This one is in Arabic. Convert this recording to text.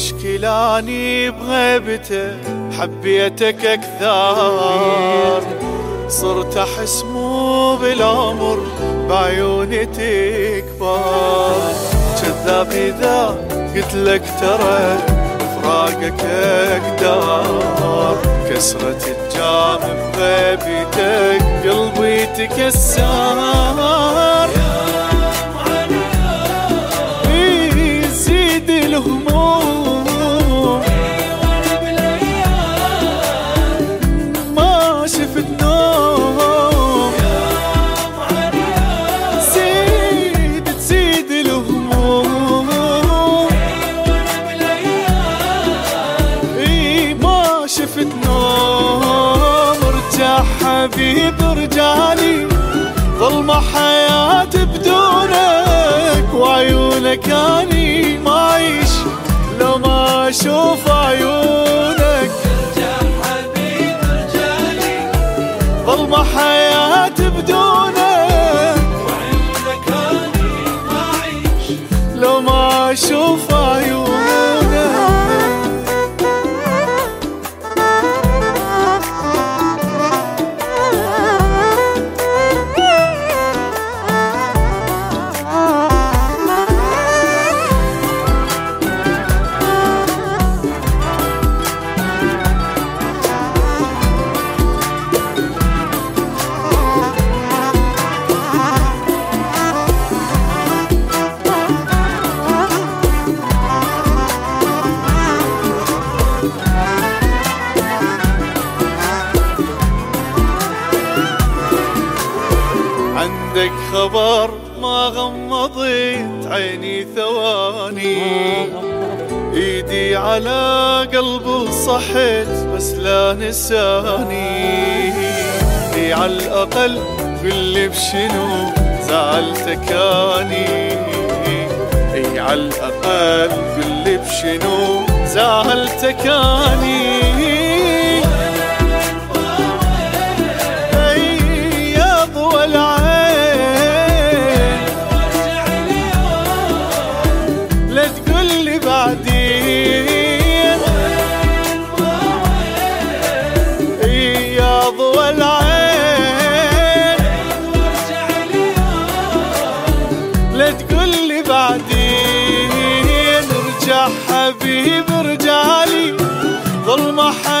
اني بغيبته حبيتك أكثر. صرت أحس مو بالعمر بعيوني تكبر. كذاب إذا قلت لك ترى فراقك أقدر كسرة الجام بغيبتك قلبي تكسر. حبيب ارجعلي ظلمة حياتي بدونك وعيونك اني ما اعيش لو ما أشوف عيونك. ظلمة حياتي عندك خبر ما غمضت عيني ثواني. إيدي على قلبه صحت بس لا نساني. إي على الأقل قل بشنو زعلتك اني إي على الأقل قل بشنو زعلتك اني حبيب برجالي ظلمه حياتي